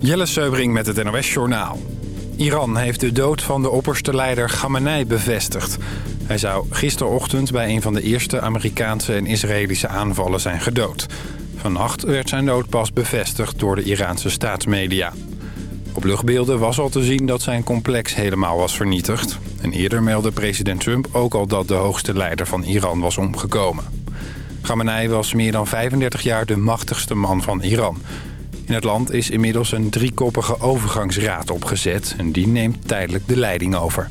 Jelle Seubring met het NOS Journaal. Iran heeft de dood van de opperste leider Khamenei bevestigd. Hij zou gisterochtend bij een van de eerste Amerikaanse en Israëlische aanvallen zijn gedood. Vannacht werd zijn dood pas bevestigd door de Iraanse staatsmedia. Op luchtbeelden was al te zien dat zijn complex helemaal was vernietigd. En eerder meldde president Trump ook al dat de hoogste leider van Iran was omgekomen. Khamenei was meer dan 35 jaar de machtigste man van Iran. In het land is inmiddels een driekoppige overgangsraad opgezet... en die neemt tijdelijk de leiding over.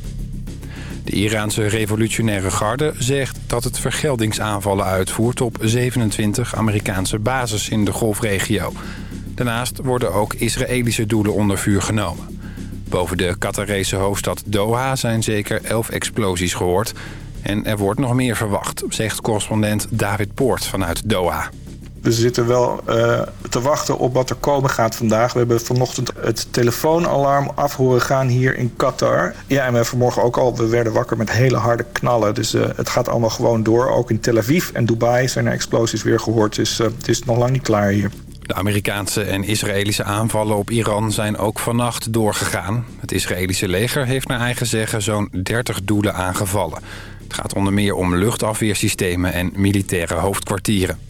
De Iraanse revolutionaire garde zegt dat het vergeldingsaanvallen uitvoert... op 27 Amerikaanse bases in de golfregio. Daarnaast worden ook Israëlische doelen onder vuur genomen. Boven de Qatarese hoofdstad Doha zijn zeker 11 explosies gehoord... en er wordt nog meer verwacht, zegt correspondent David Poort vanuit Doha. We zitten wel uh, te wachten op wat er komen gaat vandaag. We hebben vanochtend het telefoonalarm af horen gaan hier in Qatar. Ja, en we vanmorgen ook al, we werden wakker met hele harde knallen. Dus uh, het gaat allemaal gewoon door. Ook in Tel Aviv en Dubai zijn er explosies weer gehoord. Dus uh, het is nog lang niet klaar hier. De Amerikaanse en Israëlische aanvallen op Iran zijn ook vannacht doorgegaan. Het Israëlische leger heeft naar eigen zeggen zo'n 30 doelen aangevallen. Het gaat onder meer om luchtafweersystemen en militaire hoofdkwartieren.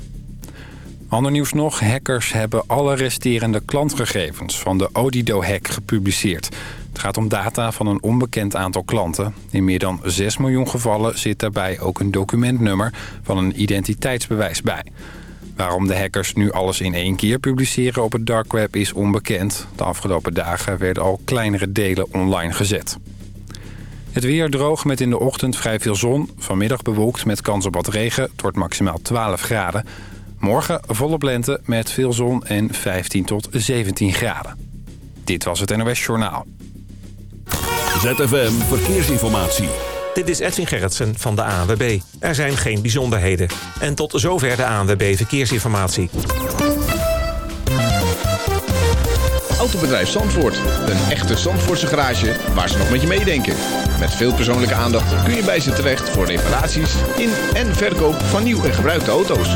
Ander nieuws nog, hackers hebben alle resterende klantgegevens van de Odido-hack gepubliceerd. Het gaat om data van een onbekend aantal klanten. In meer dan 6 miljoen gevallen zit daarbij ook een documentnummer van een identiteitsbewijs bij. Waarom de hackers nu alles in één keer publiceren op het dark web is onbekend. De afgelopen dagen werden al kleinere delen online gezet. Het weer droog met in de ochtend vrij veel zon. Vanmiddag bewolkt met kans op wat regen. Het wordt maximaal 12 graden. Morgen volop lente met veel zon en 15 tot 17 graden. Dit was het NOS Journaal. ZFM Verkeersinformatie. Dit is Edwin Gerritsen van de ANWB. Er zijn geen bijzonderheden. En tot zover de ANWB Verkeersinformatie. Autobedrijf Zandvoort. Een echte Zandvoortse garage waar ze nog met je meedenken. Met veel persoonlijke aandacht kun je bij ze terecht voor reparaties in en verkoop van nieuw en gebruikte auto's.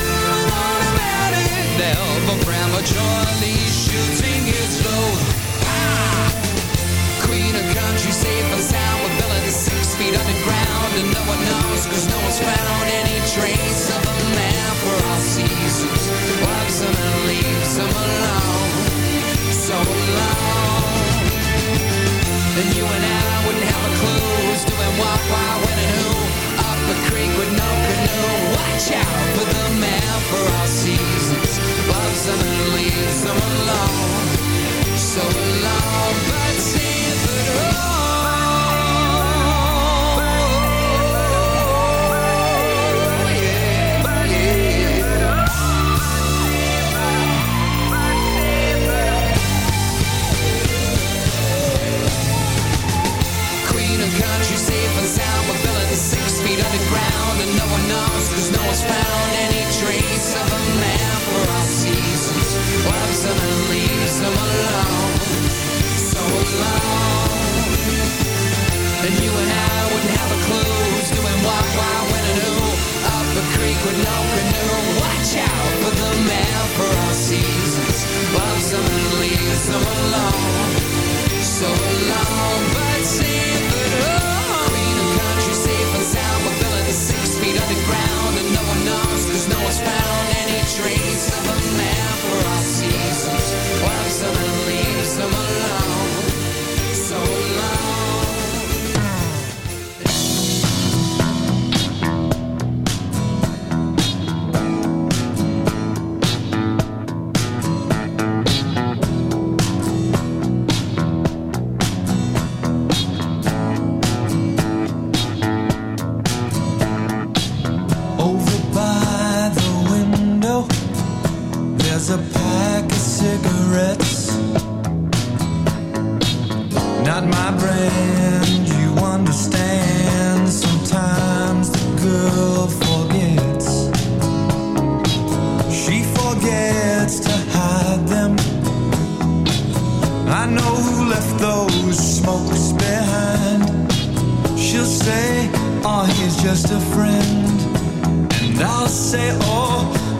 hell for prematurely shooting its load. Ah! Queen of country, safe and sound, with villains six feet underground, and no one knows, cause no one's found any trace of a man for all seasons. Loves them and leaves them alone, so alone. And you and I wouldn't have a clue who's doing what, why, when, and who the creek with no canoe. Watch out for the man for all seasons. Loves them and leaves them alone. So alone, but see.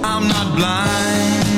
I'm not blind.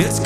It's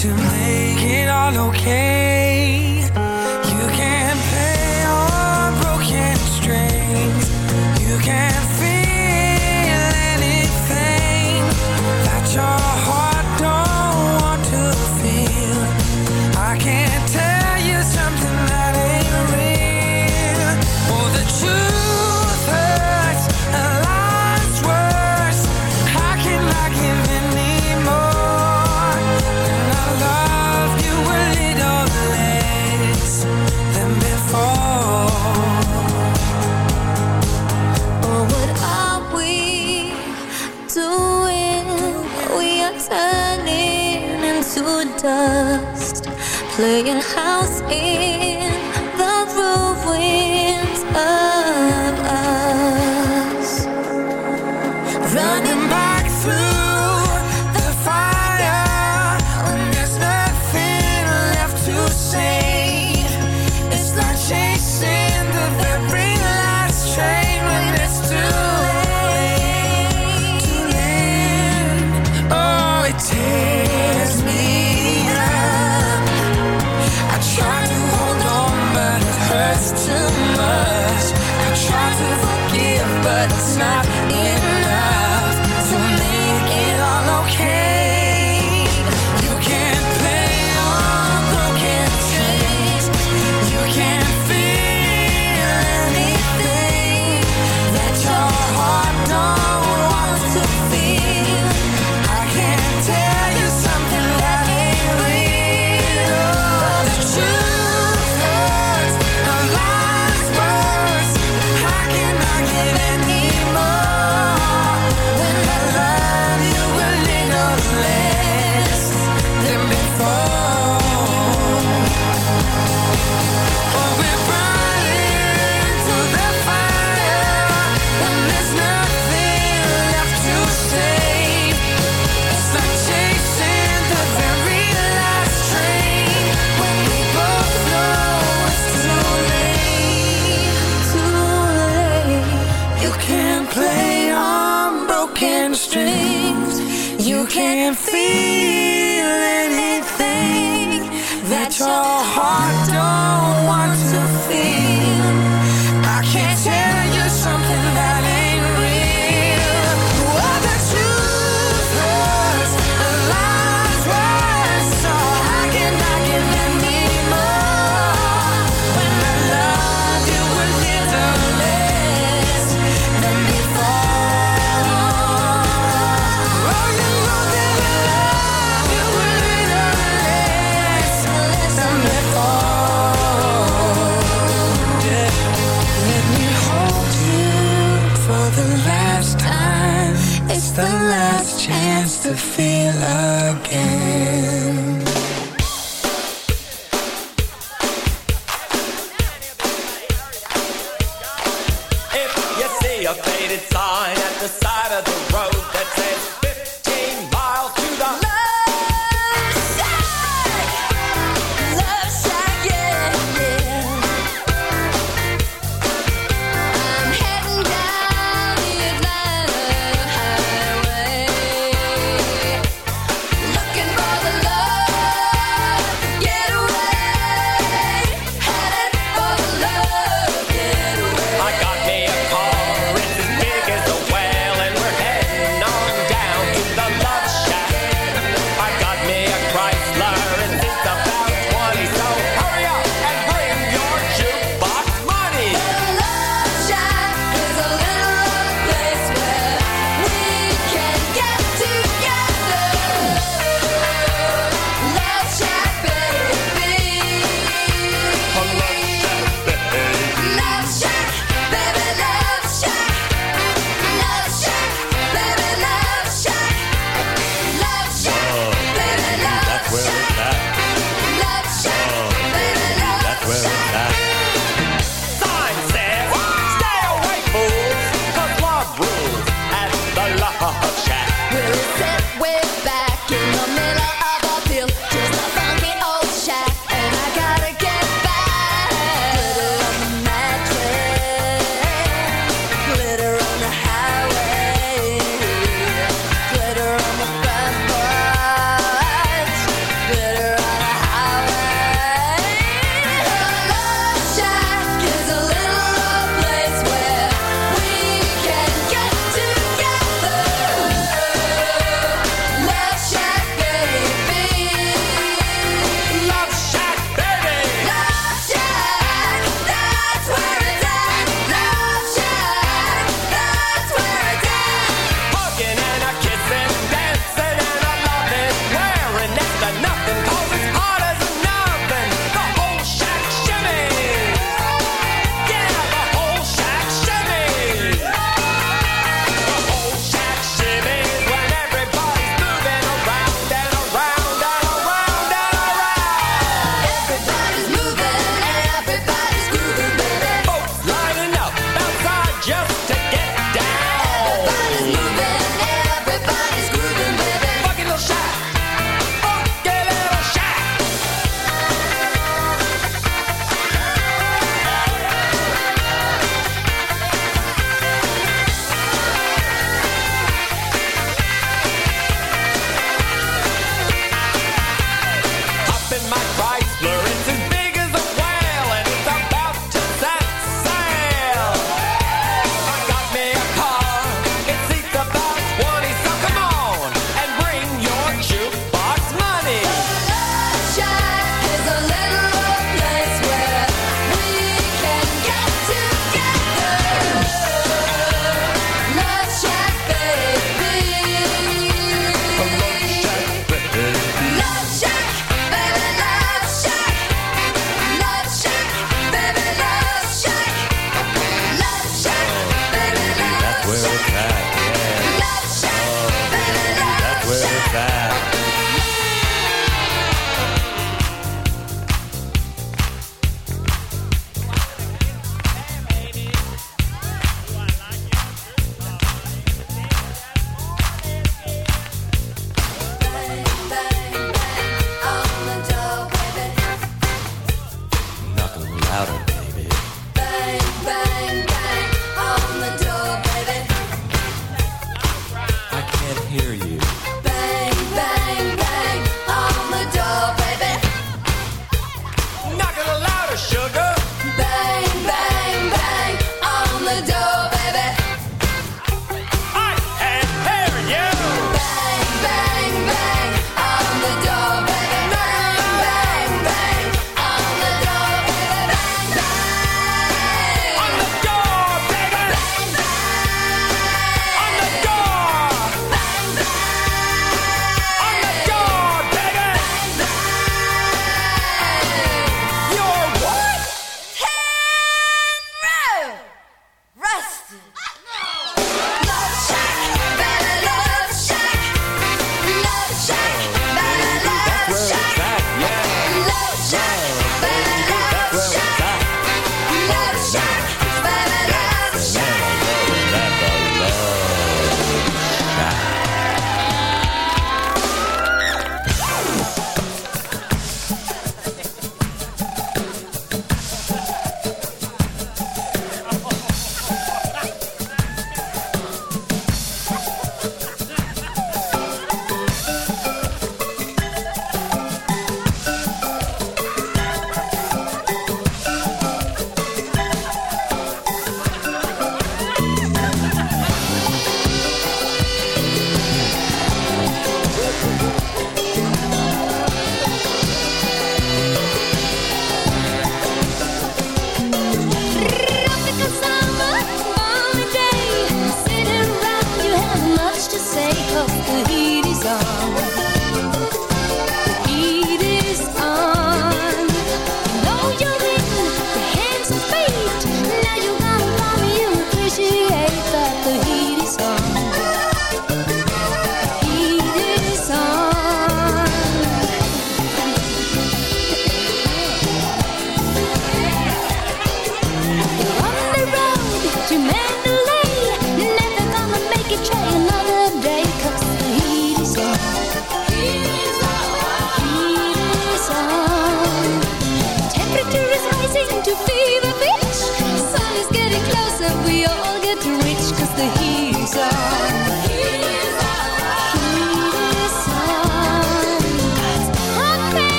to make it all okay. Playing house in not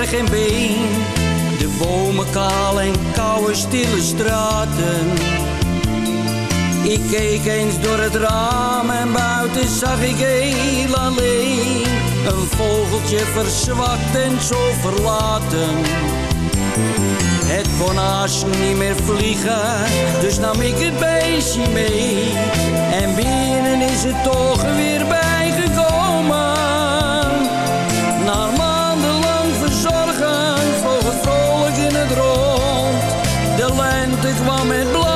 en been. De bomen kaal en koude stille straten. Ik keek eens door het raam en buiten zag ik heel alleen. Een vogeltje verzwakt en zo verlaten. Het kon haast niet meer vliegen, dus nam ik het beestje mee. En binnen is het toch weer bij altijd kwam blow.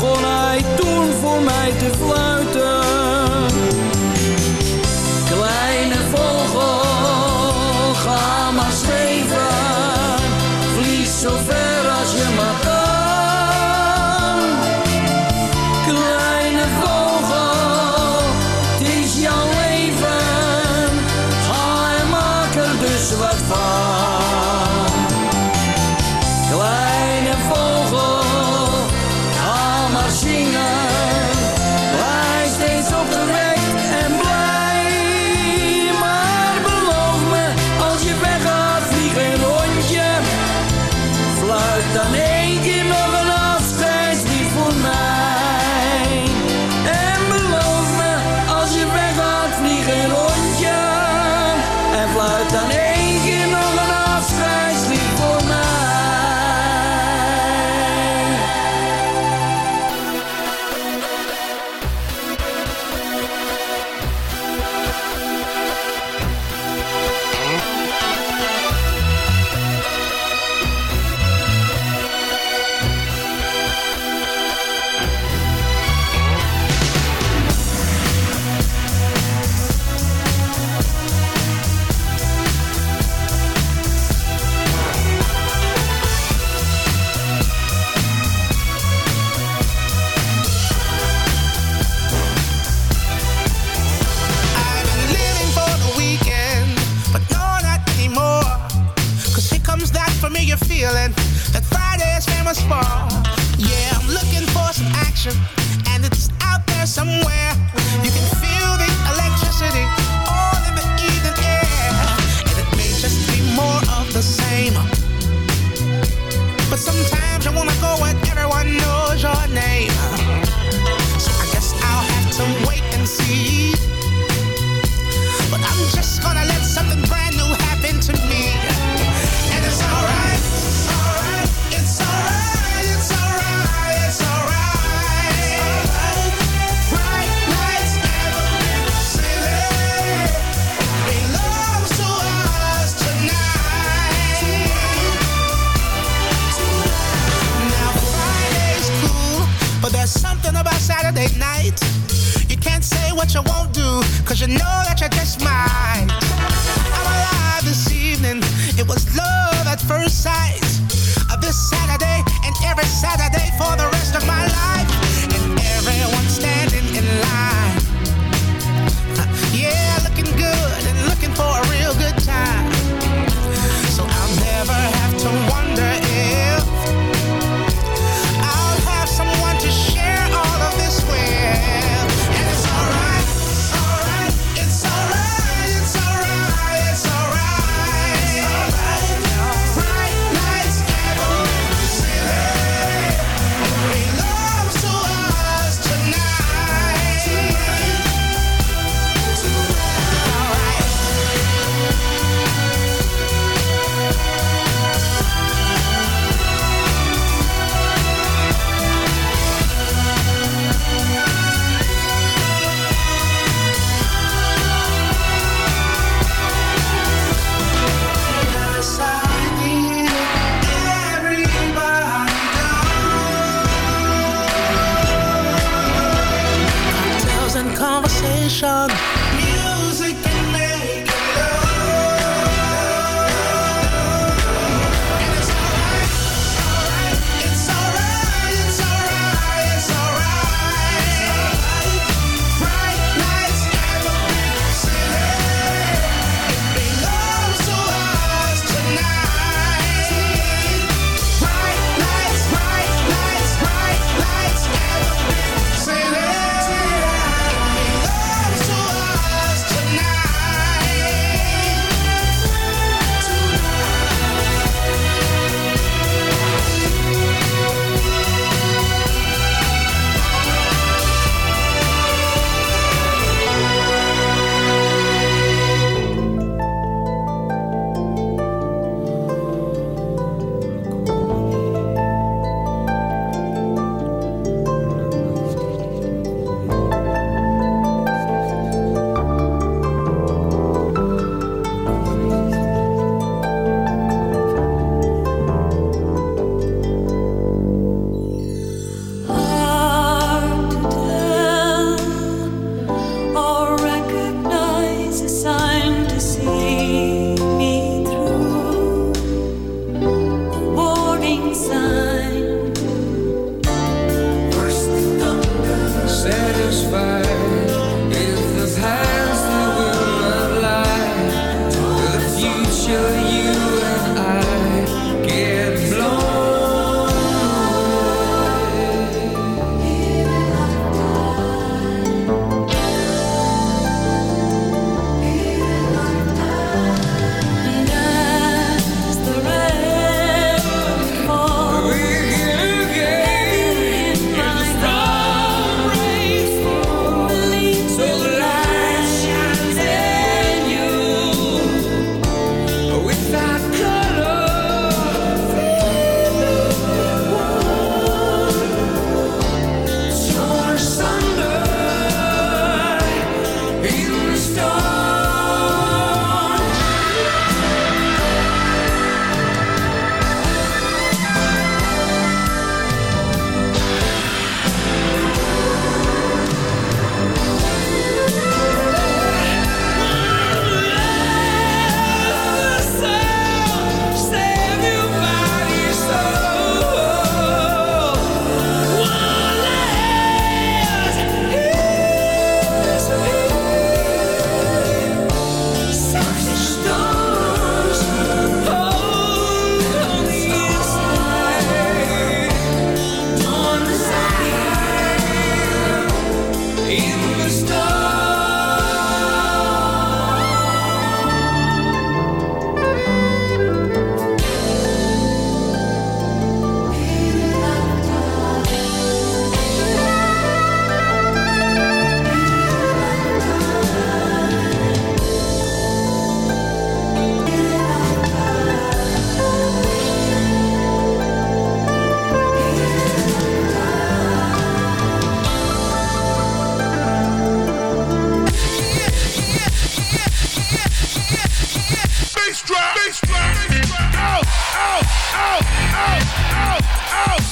begon hij toen voor mij te vlaan. action.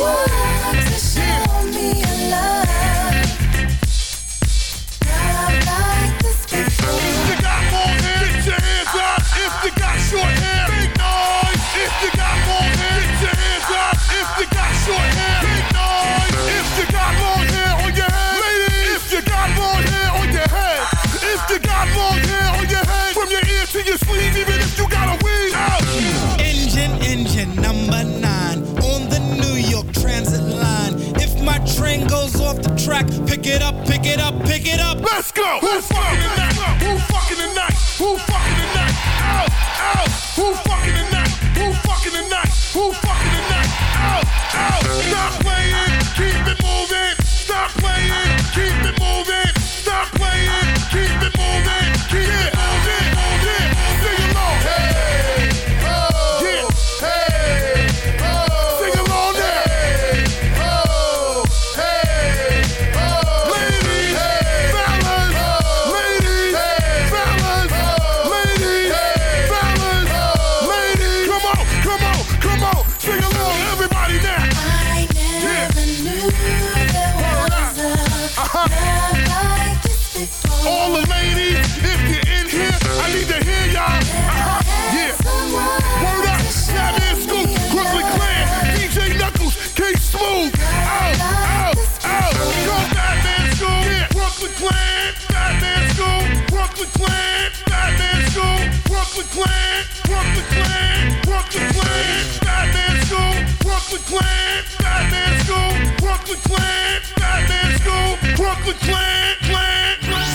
Woo! Pick it up, pick it up. Let's go. Let's go.